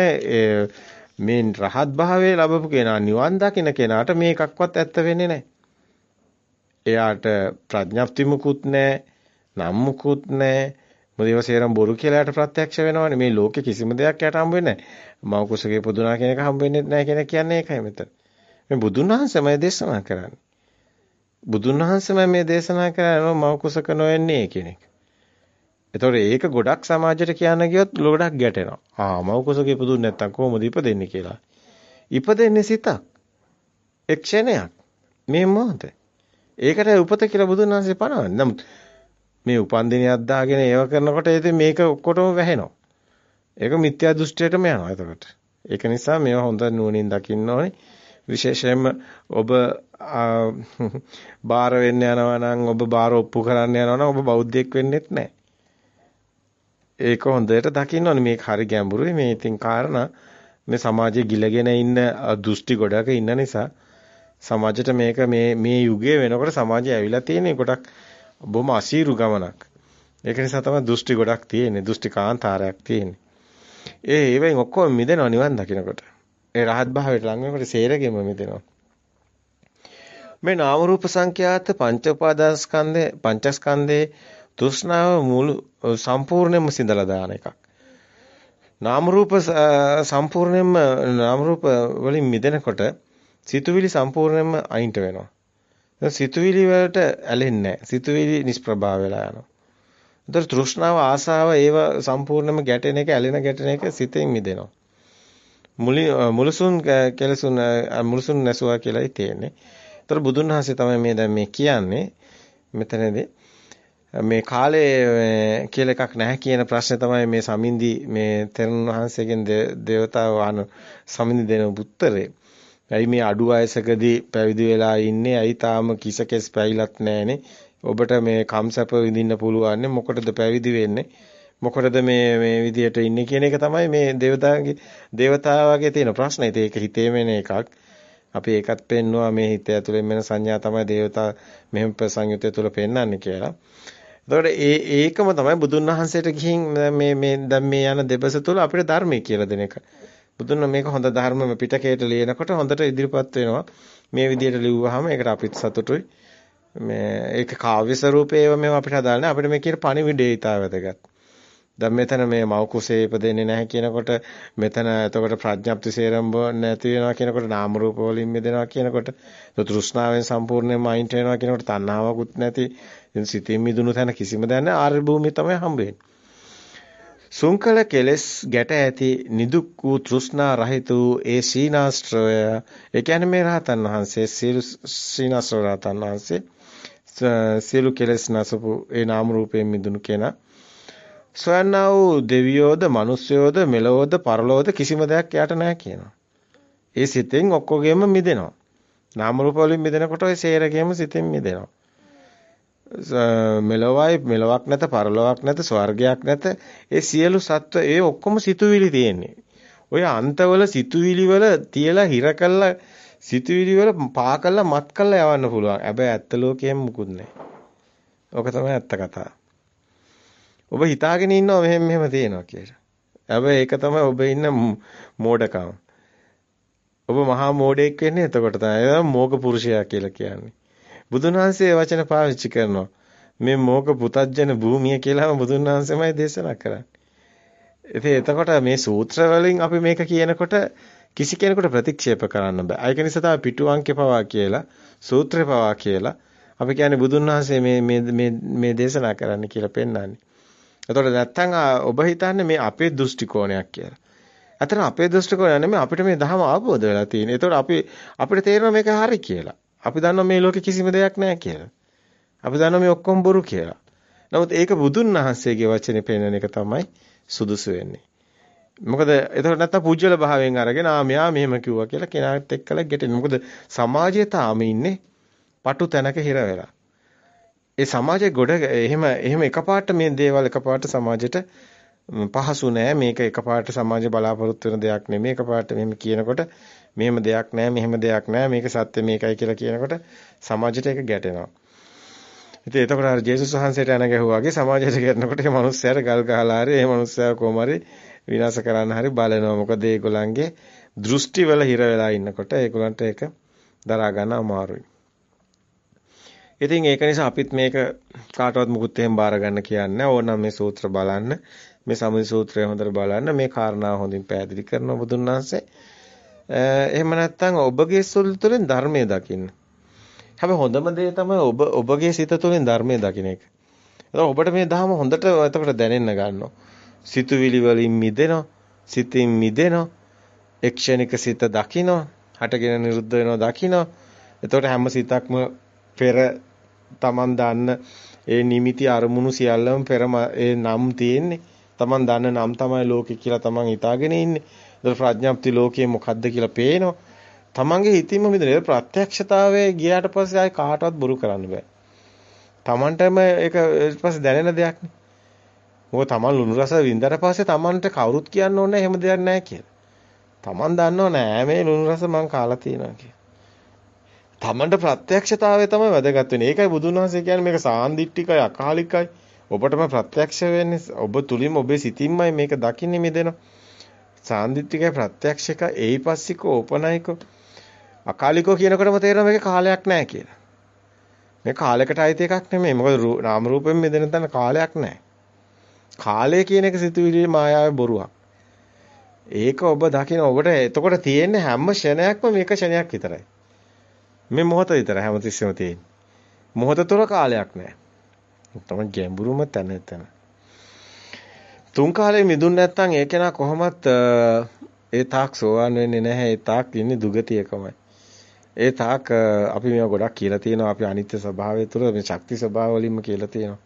මේ රහත් භාවයේ ලැබපු කෙනා නිවන් දකින්න කෙනාට මේකක්වත් ඇත්ත වෙන්නේ නැහැ. එයාට ප්‍රඥාප්ති මුකුත් නැහැ, නම් මුකුත් නැහැ. මොදේව සේරම බොරු කියලා යට ප්‍රත්‍යක්ෂ වෙනවනේ. මේ ලෝකේ කිසිම දෙයක් යට හම්බ වෙන්නේ නැහැ. මව කුසගේ පුදුනා කියන එක හම්බ වෙන්නේ නැහැ කියන කියන්නේ ඒකයි මෙතන. මේ බුදුන් වහන්සේමයි දේශනා කරන්නේ. බුදුන් වහන්සේම මේ දේශනා කරනවා මව කුසක නොයන්නේ කියන එක. ඒතකොට ඒක ගොඩක් සමාජයට කියන්න ගියොත් ගොඩක් ගැටෙනවා. ආ මව කුසක ඉපදුන්නේ නැත්තම් කොහොමද ඉපදෙන්නේ කියලා. ඉපදෙන්නේ සිතක්. එක්ෂණයක්. මේ මොහොතේ. ඒකට උපත කියලා බුදුන් වහන්සේ පනවන්නේ. නමුත් මේ උපන්දිනයක් දාගෙන ඒව කරනකොට ඉතින් මේක ඔක්කොටම වැහෙනවා. ඒක මිත්‍යා දෘෂ්ටියටම යනවා එතකොට. ඒක නිසා මේවා හොඳ නුවණින් දකින්න ඕනේ. විශේෂයෙන්ම ඔබ බාර වෙන්න යනවා නම් ඔබ බාර ඔප්පු කරන්න යනවා නම් ඔබ බෞද්ධයෙක් වෙන්නෙත් නැහැ. ඒක හොඳට දකින්න ඕනේ මේක හරි ගැඹුරුයි මේ ඉතින් කාරණා මේ සමාජයේ ගිලගෙන ඉන්න දෘෂ්ටි ගොඩක ඉන්න නිසා සමාජයට මේක මේ මේ යුගයේ වෙනකොට සමාජය ඇවිල්ලා තියෙන ගොඩක් බොහොම අසීරු ගමනක්. ඒක නිසා තමයි දෘෂ්ටි ගොඩක් තියෙන්නේ. දෘෂ්ටි කාන්තාරයක් තියෙන්නේ. ඒ ඒවෙන් ඔක්කොම මිදෙනව නිවන් දකිනකොට. ඒ රහත් භාවයට ලං වෙනකොට සේරගෙම මිදෙනවා. මේ නාම රූප සංඛ්‍යාත පංච උපාදානස්කන්ධේ පංචස්කන්ධේ තෘෂ්ණාව මුළු සම්පූර්ණයෙන්ම සිඳලා දාන එකක්. නාම රූප සම්පූර්ණයෙන්ම නාම රූප වලින් මිදෙනකොට සිතුවිලි සම්පූර්ණයෙන්ම අයින්ට වෙනවා. සිතුවිලි වලට ඇලෙන්නේ නැහැ. සිතුවිලි නිෂ්ප්‍රභා වෙලා යනවා. ඒතර තෘෂ්ණාව ආසාව ඒව සම්පූර්ණයෙන්ම ගැටෙන එක ඇලෙන ගැටෙන එක සිතෙන් මිදෙනවා. මුලි මුලසුන් කෙලසුන් මුලසුන් නැසුවා කියලායි තියෙන්නේ. ඒතර බුදුන් වහන්සේ තමයි මේ දැන් මේ කියන්නේ මෙතනදී මේ කාලය කියලා එකක් නැහැ කියන ප්‍රශ්නේ තමයි මේ සමින්දි මේ තෙරුන් වහන්සේගෙන් දේවතාව වහන සමින්දි දෙන උත්තරේ. ඇයි මේ අඩු වයසකදී පැවිදි වෙලා ඉන්නේ? ඇයි තාම කිසකෙස් පැවිලත් නැහනේ? ඔබට මේ කම්සප විඳින්න පුළුවන් මොකටද පැවිදි වෙන්නේ? මොකටද මේ මේ විදියට ඉන්නේ කියන එක තමයි මේ දේවතාවගේ දේවතාවගේ තියෙන ප්‍රශ්නේ. ඒක හිතේම එන එකක්. අපි ඒකත් පෙන්නවා මේ හිත ඇතුලෙන් වෙන සංඥා තමයි දේවතා මෙහෙම ප්‍රසංයුතය තුල පෙන්වන්නේ කියලා. එතකොට ඒ ඒකම තමයි බුදුන් වහන්සේට ගිහින් මේ මේ දැන් මේ යන දෙබස තුල අපිට ධර්මයේ කියලා දෙන එක. බුදුන් මේක හොඳ ධර්මම පිටකයට ලියනකොට හොඳට ඉදිරිපත් වෙනවා. මේ විදිහට ලිව්වහම ඒකට අපිත් සතුටුයි. මේ ඒක කාව්‍ය ස්වරූපේව මේව අපිට හදාන්නේ අපිට මේ කියන පණිවිඩේ ඊටා වැදගත්. දැන් මෙතන මේ මව් කුසේ ඉපදෙන්නේ නැහැ කියනකොට මෙතන එතකොට ප්‍රඥප්ති සේරම්බ නැති වෙනවා කියනකොට නාම රූප වලින් මිදෙනවා කියනකොට තෘෂ්ණාවෙන් සම්පූර්ණයෙන්ම අයින්ට වෙනවා කියනකොට තණ්හාවකුත් නැති සිතින් මිදුණු තැන කිසිම දැන ආර්ය භූමිය තමයි හම්බ වෙන්නේ. සුංකල කෙලස් ගැට ඇති නිදුක් වූ තෘෂ්ණා රහිත වූ ඒ සීනාස්ත්‍රය ඒ කියන්නේ මේ රහතන් වහන්සේ සීල සීනාස්ත්‍ර රහතන් වහන්සේ සියලු කෙලස් නැසපු ඒ නාම රූපයෙන් මිදුණු කෙනා සොයන්නා වූ දෙවියෝද මිනිස්යෝද මෙලොවද පරලොවද කිසිම දෙයක් යට නැහැ කියනවා. ඒ සිතෙන් ඔක්කොගෙම මිදෙනවා. නාම රූප වලින් මිදෙනකොට ඒ සේරගෙම සිතෙන් මිදෙනවා. මෙලොවයි මෙලොවක් නැත පරලොවක් නැත ස්වර්ගයක් නැත ඒ සියලු සත්ව ඒ ඔක්කොම සිතුවිලි තියෙන්නේ. ඔය අන්තවල සිතුවිලි වල තියලා හිර කළා සිතුවිලි වල පා කළා මත් කළා යවන්න පුළුවන්. හැබැයි ඇත්ත ලෝකයෙන් මුකුත් නැහැ. ඔක තමයි ඇත්ත කතාව. ඔබ හිතාගෙන ඉන්නවා මෙහෙම මෙහෙම තියෙනවා කියලා. හැබැයි ඒක තමයි ඔබ ඉන්න මෝඩකම. ඔබ මහා මෝඩයෙක් වෙන්නේ එතකොට තමයි. මෝග පුරුෂයා කියලා කියන්නේ. බුදුන් වහන්සේ වචන පාවිච්චි කරනවා. මේ මෝග පුතජන භූමිය කියලාම බුදුන් වහන්සේමයි දේශනා කරන්නේ. ඉතින් එතකොට මේ සූත්‍ර වලින් අපි මේක කියනකොට කිසි කෙනෙකුට ප්‍රතික්ෂේප කරන්න බෑ. ඒක නිසා තමයි පිටු අංකේ පවා කියලා, සූත්‍රේ පවා කියලා අපි කියන්නේ බුදුන් වහන්සේ මේ මේ මේ දේශනා කරන්න කියලා පෙන්වන්නේ. එතකොට නැත්තම් ඔබ හිතන්නේ මේ අපේ දෘෂ්ටි කෝණයක් කියලා. අතන අපේ දෘෂ්ටි කෝණය නෙමෙයි අපිට මේ ධහම අවබෝධ වෙලා තියෙන්නේ. එතකොට අපි අපිට තේරෙනවා මේක හරි කියලා. අපි දන්නවා මේ ලෝකේ කිසිම දෙයක් නැහැ කියලා. අපි දන්නවා මේ ඔක්කොම බොරු කියලා. නමුත් ඒක බුදුන් වහන්සේගේ වචනේ පෙන්වන එක තමයි සුදුසු වෙන්නේ. මොකද එතකොට නැත්තම් පුජ්‍යල භාවයෙන් අරගෙන ආ මෙයා මෙහෙම කිව්වා කියලා කෙනාට එක්කලා ගැටෙන. මොකද සමාජයේ තාම ඉන්නේ පටු තැනක හිර වෙලා. ඒ සමාජයේ ගොඩ එහෙම එහෙම එකපාරට මේ දේවල් එකපාරට සමාජයට පහසු නෑ මේක එකපාරට සමාජය බලාපොරොත්තු වෙන දෙයක් නෙමෙයි එකපාරට මෙහෙම කියනකොට මෙහෙම දෙයක් නෑ මෙහෙම දෙයක් නෑ මේක සත්‍ය මේකයි කියලා කියනකොට සමාජයට ඒක ගැටෙනවා. ඉතින් එතකොට අර ජේසුස් වහන්සේට යන ගැහුවාගේ සමාජයට ගැටෙනකොට මේ මිනිස්සයාට ගල් ගහලා හරි මේ මිනිස්සයා කොහොම හරි විනාශ කරන්න හරි බලනවා. මොකද ඒගොල්ලන්ගේ දෘෂ්ටි වල හිර වෙලා ඉන්නකොට ඒගොල්ලන්ට ඒක දරා ගන්න අමාරුයි. ඉතින් ඒක නිසා අපිත් මේක කාටවත් මුකුත් එහෙම බාර ගන්න කියන්නේ ඕනනම් මේ සූත්‍ර බලන්න මේ සමුදි සූත්‍රය හොඳට බලන්න මේ කාරණා හොඳින් පැහැදිලි කරන බුදුන් වහන්සේ එහෙම නැත්නම් ඔබගේ සුල් තුළින් ධර්මයේ දකින්න. හැබැයි හොඳම දේ තමයි ඔබ ඔබගේ සිත තුළින් ධර්මයේ දකින්න එක. එතකොට ඔබට මේ ධර්ම හොඳට එතකොට දැනෙන්න ගන්නවා. සිතුවිලි වලින් මිදෙනවා, සිතින් මිදෙනවා, එක්ෂණික සිත දකිනවා, හටගෙන නිරුද්ධ වෙනවා දකිනවා. එතකොට හැම සිතක්ම පෙර Taman දන්න ඒ නිමිති අරමුණු සියල්ලම පෙර ඒ නම් තියෙන්නේ. Taman දන්න නම් තමයි ලෝකේ කියලා Taman හිතාගෙන ඉන්නේ. ඒක ප්‍රඥාප්ති ලෝකයේ මොකද්ද කියලා පේනවා. Tamanගේ හිතින්ම මිදෙන ප්‍රත්‍යක්ෂතාවයේ ගියාට පස්සේ ආයි කාටවත් බොරු කරන්න බෑ. Tamanටම ඒක ඊට පස්සේ දැනෙන දෙයක් නේ. මොකද Taman ලුණු රස වින්දට පස්සේ Tamanට කවුරුත් කියන්න ඕනේ එහෙම දෙයක් නැහැ කියලා. Taman දන්නව නෑ මේ ලුණු රස මං කාලා තියෙනවා කියලා. තමන්ට ප්‍රත්‍යක්ෂතාවය තමයි වැදගත් වෙන්නේ. ඒකයි බුදුන් වහන්සේ කියන්නේ මේක සාන්දිටිකයි අකාලිකයි. ඔබටම ප්‍රත්‍යක්ෂ වෙන්නේ ඔබ තුලින්ම ඔබේ සිතින්මයි මේක දකින්නේ මෙදෙන. සාන්දිටිකයි ප්‍රත්‍යක්ෂක ඒයිපස්සික ඕපනයික අකාලිකෝ කියනකොටම තේරෙනවා මේක කාලයක් නැහැ කියලා. මේ කාලයකට අයිති එකක් නෙමෙයි. මොකද නාම රූපෙන් මෙදෙන තැන කාලයක් නැහැ. කාලය කියන එක සිතුවිලි මායාවේ බොරුවක්. ඒක ඔබ දකින ඔබට එතකොට තියෙන්නේ හැම ක්ෂණයක්ම මේක ක්ෂණයක් විතරයි. මේ මොහොත විතර හැමතිස්සෙම තියෙන්නේ. මොහොත තුර කාලයක් නැහැ. තමයි ගැඹුරුම තැන එතන. තුන් කාලේ මිදුන් නැත්නම් ඒ කෙනා කොහොමත් ඒ තාක් සෝවන් වෙන්නේ නැහැ. ඒ තාක් ඉන්නේ දුගතියකමයි. ඒ තාක් අපි මේවා ගොඩක් කියලා තියෙනවා. අපි අනිත්‍ය ස්වභාවය තුළ මේ ශක්ති ස්වභාව වලින්ම කියලා තියෙනවා.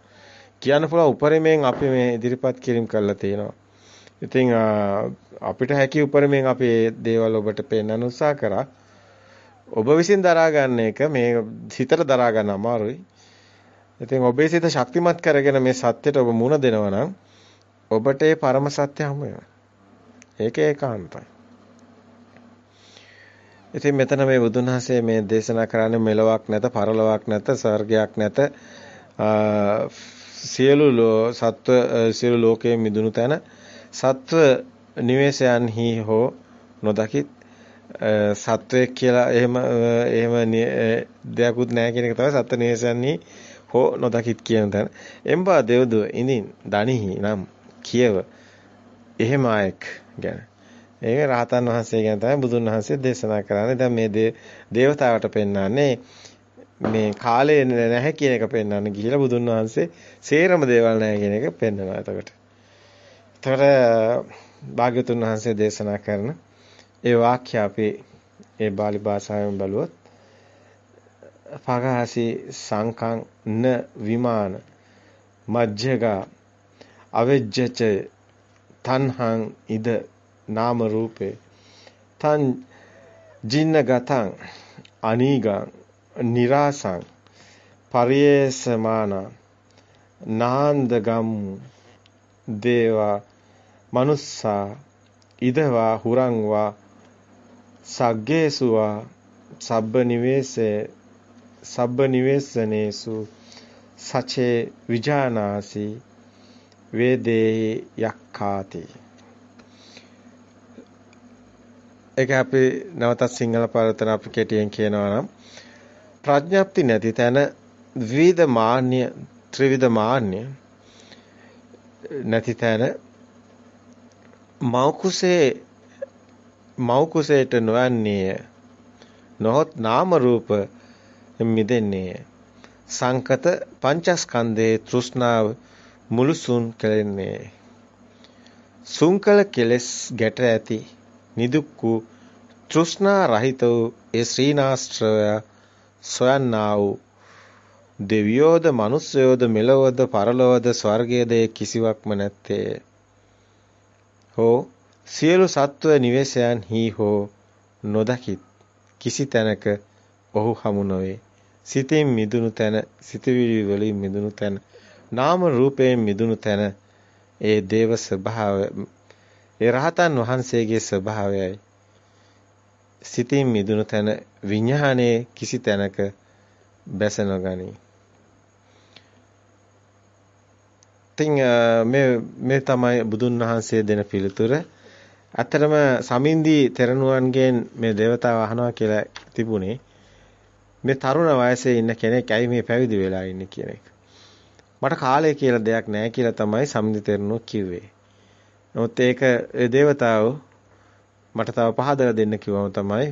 කියන්න පුළුවන් උපරිමයෙන් අපි මේ ඉදිරිපත් කිරීම කරලා තියෙනවා. ඉතින් අපිට හැකි උපරිමයෙන් අපි දේවල් ඔබට පෙන්වන්න උත්සාහ කරා. ඔබ විසින් දරා ගන්න එක මේ හිතට දරා ගන්න අමාරුයි. ඉතින් ඔබේ සිත ශක්තිමත් කරගෙන මේ සත්‍යයට ඔබ මුණ දෙනවා නම් ඔබට ඒ පරම සත්‍ය හමු වෙනවා. ඒක ඒකාන්තයි. ඉතින් මෙතන මේ බුදුන් වහන්සේ මේ දේශනා කරන්නේ මෙලොවක් නැත, පරලොවක් නැත, ස්වර්ගයක් නැත. සියලු සත්ව සියලු ලෝකයේ මිදුණු තැන සත්ව නිවේශයන්හි හෝ නොදකිත් සත්වයක් කියලා එහෙම එහෙම දෙයක්වත් නැහැ කියන එක තමයි සත්ව නිවේශයන්හි හෝ නොදකිත් කියන තැන. එම්බා දෙව්දුව ඉඳින් දනිහි නම් කියව එහෙම ආයක ගැන. ඒක රහතන් වහන්සේ ගැන තමයි බුදුන් වහන්සේ දේශනා කරන්නේ. දැන් මේ දේවතාවට පෙන්වන්නේ මේ කාලය නැහැ කියන එක පෙන්වන්න ගිහිලා බුදුන් වහන්සේ සේරම දේවල් නැහැ කියන එක පෙන්වනවා එතකොට. එතකොට භාග්‍යතුන් වහන්සේ දේශනා කරන ඒ වාක්‍ය අපි ඒ බාලි භාෂාවෙන් බලුවොත් පගහසි සංකං න විමාන මජ්ජගා අවෙජ්ජච තන්හං ඉද නාම රූපේ තන් ජින්නගතං අනීගං නිරාසං පරියේසමාන නාන්දගම් දේවා මනුස්සා ඉදවා හුරංවා සග්ගේසුවා සබ්බ නිවේසේ සබ්බ නිවේසනේසු සචේ විජානාසි වේදේ යක්ඛාති. ඒක අපි නැවතත් සිංහල පරිවර්තන අපි කෙටියෙන් කියනවා නම් ප්‍රඥප්ති නැති තැන විවිධ මාන්‍ය ත්‍රිවිධ මාන්‍ය නැති තැන මෞකුසේ මෞකුසේට නොයන්නේය නොහොත් නාම රූප මිදෙන්නේය සංකත පංචස්කන්ධේ තෘෂ්ණාව මුළුසුන් කෙලෙන්නේ. සුංකල කෙලස් ගැට ඇති නිදුක් වූ තෘෂ්ණා රහිත වූ ඒ ශ්‍රීනාස්ත්‍රය සොයන්නා වූ දෙවියෝද මනුස්සයෝද මෙලොවද පරලොවද ස්වර්ගයේද කිසිවක්ම නැත්තේ. හෝ සියලු සත්ව නිවේශයන් හි හෝ නොදකිත් කිසි තැනක ඔහු හමු නොවේ සිතින් මිදුණු තැන සිතවිලි වලින් මිදුණු තැන නාම රූපයෙන් මිදුණු තැන ඒ දේව ස්වභාවය ඒ රහතන් වහන්සේගේ ස්වභාවයයි සිතින් මිදුණු තැන විඥානයේ කිසි තැනක බැස නොගනී. ඉතින් මේ මේ තමයි බුදුන් වහන්සේ දෙන පිළිතුර. ඇත්තටම සමින්දී තෙරණුවන්ගෙන් මේ దేవතාව අහනවා කියලා තිබුණේ මේ තරුණ වයසේ ඉන්න කෙනෙක් ඇයි මේ පැවිදි වෙලා ඉන්නේ කියන එක. මට කාලය කියලා දෙයක් නැහැ කියලා තමයි සමින්දී තෙරණුව කිව්වේ. නමුත් ඒක ඒ దేవතාව මට තව පහදලා දෙන්න කිව්වම තමයි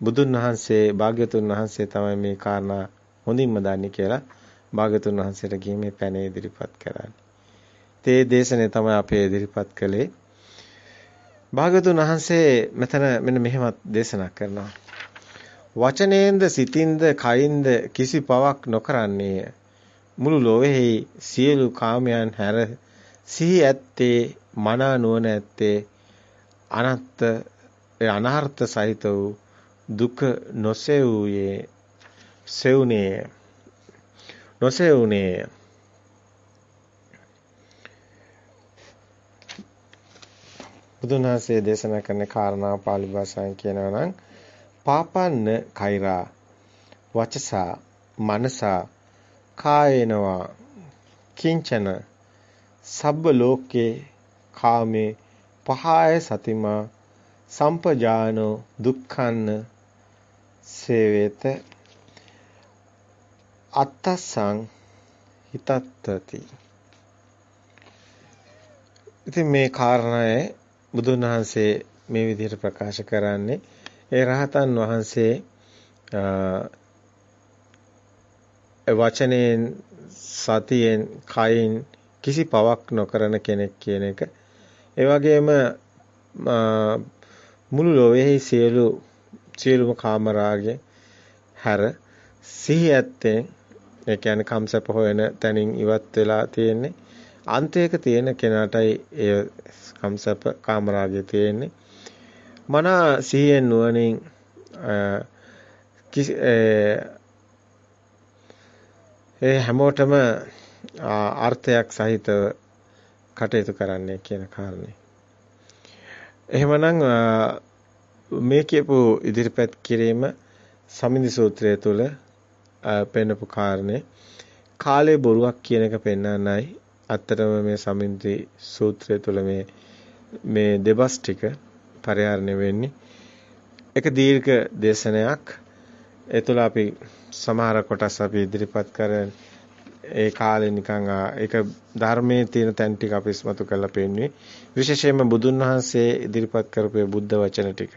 බුදුන් වහන්සේ භාග්‍යතුන් වහන්සේ තමයි මේ කාරණා හොඳින්ම දන්නේ කියලා භාග්‍යතුන් වහන්සේට ගිහින් මේ පැන ඉදිරිපත් කරන්නේ. තේ දේශනේ තමයි අපේ ඉදිරිපත් කළේ. භාග්‍යතුන් වහන්සේ මෙතන මෙන්න මෙහෙමත් දේශනා කරනවා. වචනේන්ද සිතින්ද කයින්ද කිසි පවක් නොකරන්නේය. මුළු ලෝවෙහි සියලු කාමයන් හැර සිහි ඇත්තේ මනා නුවණ ඇත්තේ අනත්ත අනර්ථ සහිත වූ දුක නොසෙව්යේ සෙවුනේ නොසෙවුනේ බුදුන් වහන්සේ දේශනා කරන කාරණා පාලි භාෂාවෙන් කියනවා නම් පාපන්න කෛරා වචසා මනසා කායේනවා කිංචන සබ්බ ලෝකේ කාමේ පහය සතිමා සම්පජානෝ දුක්ඛන්න සේවේත අත්තසං හිතත්තති. ඉතින් මේ කාරණය බුදුන් වහන්සේ මේ විදිහට ප්‍රකාශ කරන්නේ. ඒ රහතන් වහන්සේ වචනයෙන් සතියෙන් කයින් කිසි පවක් නොකරන කෙනෙක් කියන එක. ඒ වගේම මුළු ලෝකයේ සියලු සියලුම කාමරාගය හැර සිහි ඇත්තේ ඒ කියන්නේ කම්සප හොයන තැනින් ඉවත් වෙලා තියෙන්නේ. අන්තයක තියෙන කෙනාටයි ඒ කම්සප කාමරාගය තියෙන්නේ මන සිහියෙන් නුවණින් ඒ හැමෝටම අර්ථයක් සහිතව කටයුතු කරන්නේ කියන කාරණේ. එහෙමනම් මේ කියපු ඉදිරිපත් කිරීම සමිඳි සූත්‍රය තුළ පෙන්නපු කාරණේ කාලේ බොරුවක් කියන එක පෙන්වන්නයි අත්‍තරම මේ සමිඳි සූත්‍රය තුළ මේ මේ දෙබස් ටික පරිහරණය වෙන්නේ. එක දීර්ඝ දේශනයක්. ඒ තුළ අපි සමහර කොටස් අපි ඉදිරිපත් කරන ඒ කාලේ නිකන් ඒක ධර්මයේ තියෙන තැන් ටික අපි ඉස්මතු කරලා පෙන්වුවේ. විශේෂයෙන්ම බුදුන් වහන්සේ ඉදිරිපත් කරපු බුද්ධ වචන ටික.